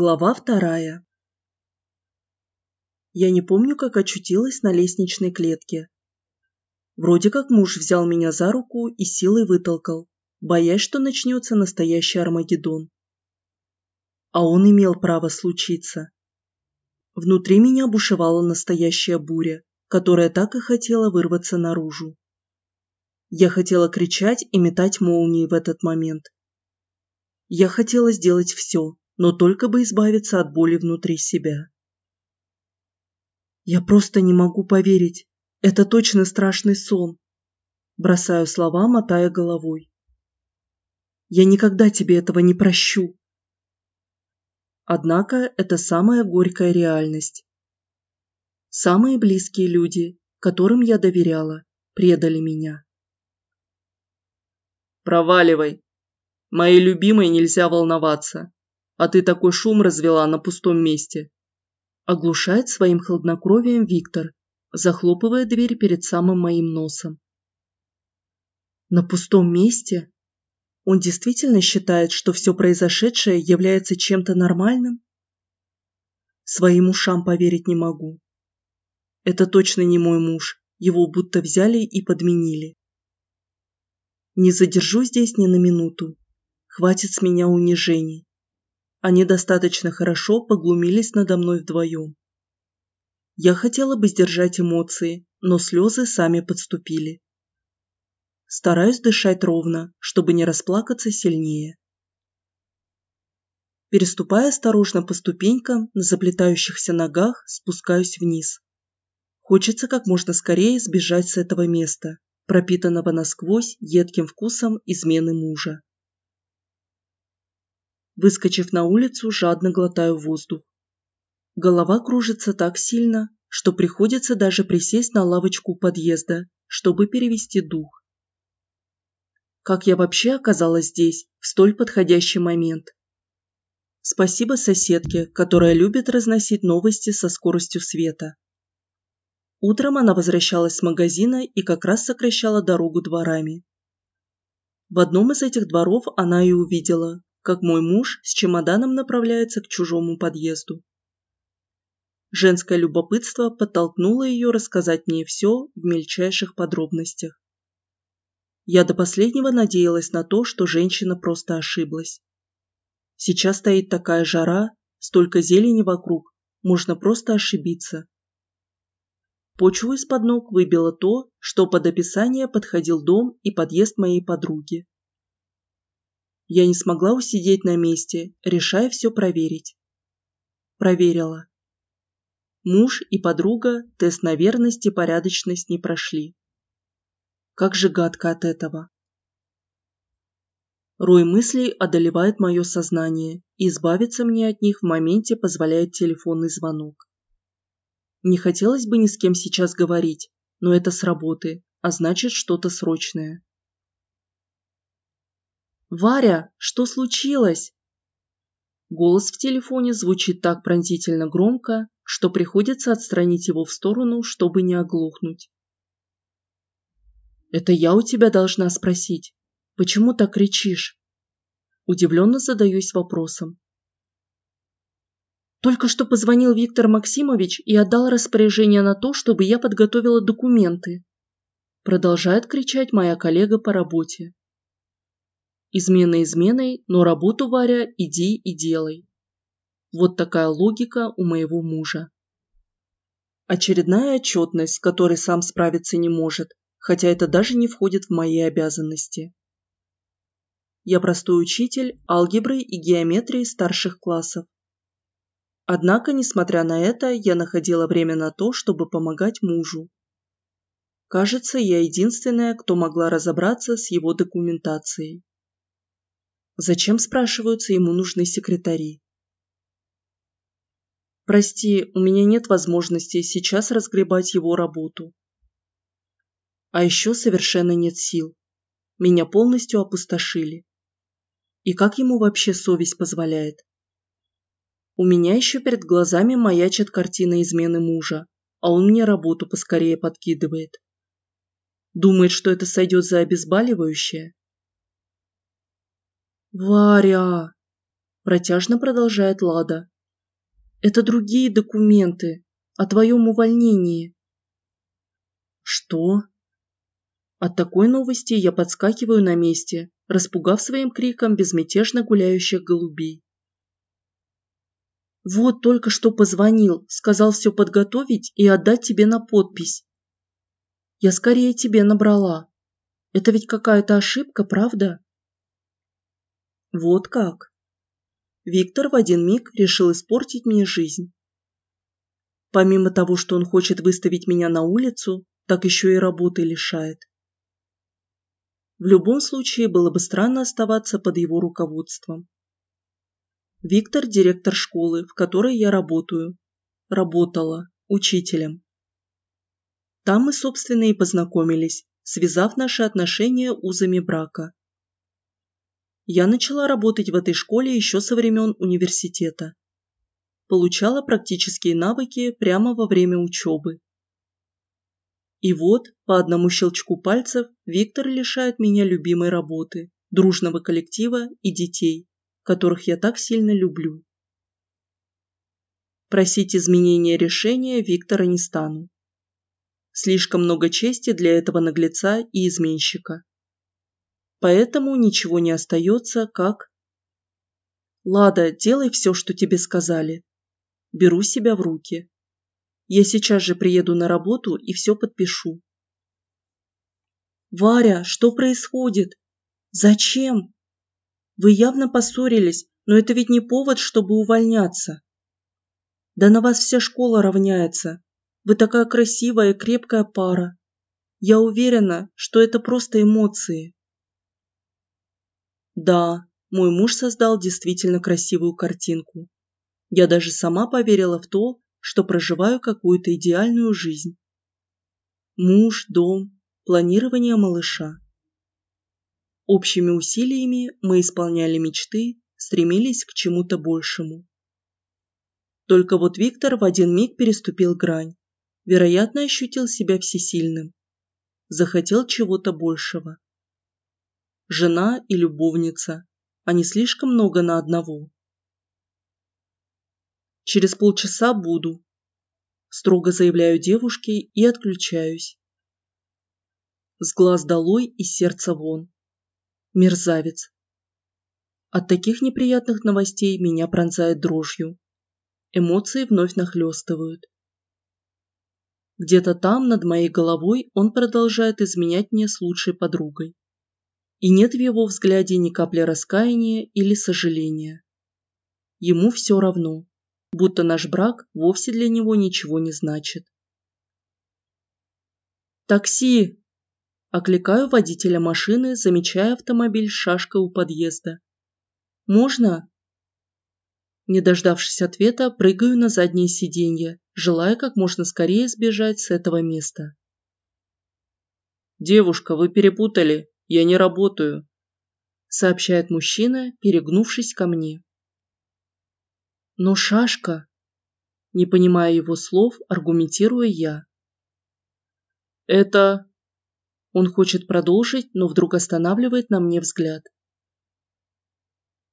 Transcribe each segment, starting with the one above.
Глава вторая. Я не помню, как очутилась на лестничной клетке. Вроде как муж взял меня за руку и силой вытолкал, боясь, что начнется настоящий Армагеддон. А он имел право случиться. Внутри меня бушевала настоящая буря, которая так и хотела вырваться наружу. Я хотела кричать и метать молнии в этот момент. Я хотела сделать все, но только бы избавиться от боли внутри себя. Я просто не могу поверить. Это точно страшный сон. Бросаю слова, мотая головой. Я никогда тебе этого не прощу. Однако это самая горькая реальность. Самые близкие люди, которым я доверяла, предали меня. Проваливай. Моей любимой нельзя волноваться а ты такой шум развела на пустом месте. Оглушает своим хладнокровием Виктор, захлопывая дверь перед самым моим носом. На пустом месте? Он действительно считает, что все произошедшее является чем-то нормальным? Своим ушам поверить не могу. Это точно не мой муж, его будто взяли и подменили. Не задержу здесь ни на минуту. Хватит с меня унижений. Они достаточно хорошо поглумились надо мной вдвоем. Я хотела бы сдержать эмоции, но слезы сами подступили. Стараюсь дышать ровно, чтобы не расплакаться сильнее. Переступая осторожно по ступенькам, на заплетающихся ногах спускаюсь вниз. Хочется как можно скорее сбежать с этого места, пропитанного насквозь едким вкусом измены мужа. Выскочив на улицу, жадно глотаю воздух. Голова кружится так сильно, что приходится даже присесть на лавочку подъезда, чтобы перевести дух. Как я вообще оказалась здесь в столь подходящий момент? Спасибо соседке, которая любит разносить новости со скоростью света. Утром она возвращалась с магазина и как раз сокращала дорогу дворами. В одном из этих дворов она и увидела, как мой муж с чемоданом направляется к чужому подъезду. Женское любопытство подтолкнуло ее рассказать мне все в мельчайших подробностях. Я до последнего надеялась на то, что женщина просто ошиблась. Сейчас стоит такая жара, столько зелени вокруг, можно просто ошибиться. Почву из-под ног выбило то, что под описание подходил дом и подъезд моей подруги. Я не смогла усидеть на месте, решая все проверить. Проверила. Муж и подруга тест на верность и порядочность не прошли. Как же гадко от этого. Рой мыслей одолевает мое сознание, и избавиться мне от них в моменте позволяет телефонный звонок. Не хотелось бы ни с кем сейчас говорить, но это с работы, а значит что-то срочное. «Варя, что случилось?» Голос в телефоне звучит так пронзительно громко, что приходится отстранить его в сторону, чтобы не оглохнуть. «Это я у тебя должна спросить. Почему так кричишь?» Удивленно задаюсь вопросом. Только что позвонил Виктор Максимович и отдал распоряжение на то, чтобы я подготовила документы. Продолжает кричать моя коллега по работе. Измена изменой, но работу, Варя, иди и делай. Вот такая логика у моего мужа. Очередная отчетность, с которой сам справиться не может, хотя это даже не входит в мои обязанности. Я простой учитель алгебры и геометрии старших классов. Однако, несмотря на это, я находила время на то, чтобы помогать мужу. Кажется, я единственная, кто могла разобраться с его документацией. Зачем, спрашиваются, ему нужны секретари? Прости, у меня нет возможности сейчас разгребать его работу. А еще совершенно нет сил. Меня полностью опустошили. И как ему вообще совесть позволяет? У меня еще перед глазами маячит картина измены мужа, а он мне работу поскорее подкидывает. Думает, что это сойдет за обезболивающее? «Варя!» Протяжно продолжает Лада. Это другие документы о твоем увольнении. Что? От такой новости я подскакиваю на месте, распугав своим криком безмятежно гуляющих голубей. Вот только что позвонил, сказал все подготовить и отдать тебе на подпись. Я скорее тебе набрала. Это ведь какая-то ошибка, правда? Вот как. Виктор в один миг решил испортить мне жизнь. Помимо того, что он хочет выставить меня на улицу, так еще и работы лишает. В любом случае было бы странно оставаться под его руководством. Виктор – директор школы, в которой я работаю. Работала. Учителем. Там мы, собственно, и познакомились, связав наши отношения узами брака. Я начала работать в этой школе еще со времен университета. Получала практические навыки прямо во время учебы. И вот, по одному щелчку пальцев, Виктор лишает меня любимой работы, дружного коллектива и детей, которых я так сильно люблю. Просить изменения решения Виктора не стану. Слишком много чести для этого наглеца и изменщика. Поэтому ничего не остается, как... Лада, делай все, что тебе сказали. Беру себя в руки. Я сейчас же приеду на работу и все подпишу. Варя, что происходит? Зачем? Вы явно поссорились, но это ведь не повод, чтобы увольняться. Да на вас вся школа равняется. Вы такая красивая и крепкая пара. Я уверена, что это просто эмоции. Да, мой муж создал действительно красивую картинку. Я даже сама поверила в то, что проживаю какую-то идеальную жизнь. Муж, дом, планирование малыша. Общими усилиями мы исполняли мечты, стремились к чему-то большему. Только вот Виктор в один миг переступил грань. Вероятно, ощутил себя всесильным. Захотел чего-то большего. Жена и любовница, а не слишком много на одного. Через полчаса буду. Строго заявляю девушке и отключаюсь. С глаз долой и сердца вон. Мерзавец. От таких неприятных новостей меня пронзает дрожью. Эмоции вновь нахлестывают. Где-то там, над моей головой, он продолжает изменять мне с лучшей подругой. И нет в его взгляде ни капли раскаяния или сожаления. Ему все равно будто наш брак вовсе для него ничего не значит. «Такси!» Окликаю водителя машины, замечая автомобиль с шашкой у подъезда. «Можно?» Не дождавшись ответа, прыгаю на заднее сиденье, желая как можно скорее сбежать с этого места. «Девушка, вы перепутали, я не работаю», сообщает мужчина, перегнувшись ко мне. Но шашка... Не понимая его слов, аргументирую я. Это... Он хочет продолжить, но вдруг останавливает на мне взгляд.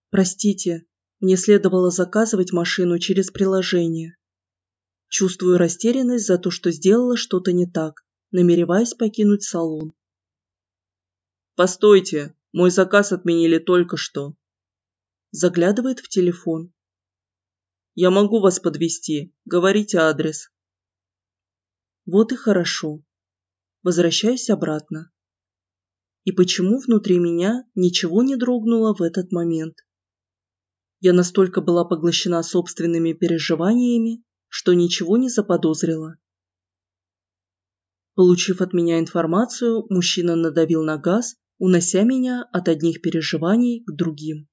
Простите, мне следовало заказывать машину через приложение. Чувствую растерянность за то, что сделала что-то не так, намереваясь покинуть салон. Постойте, мой заказ отменили только что. Заглядывает в телефон. Я могу вас подвести. Говорите адрес. Вот и хорошо. Возвращаюсь обратно. И почему внутри меня ничего не дрогнуло в этот момент? Я настолько была поглощена собственными переживаниями, что ничего не заподозрила. Получив от меня информацию, мужчина надавил на газ, унося меня от одних переживаний к другим.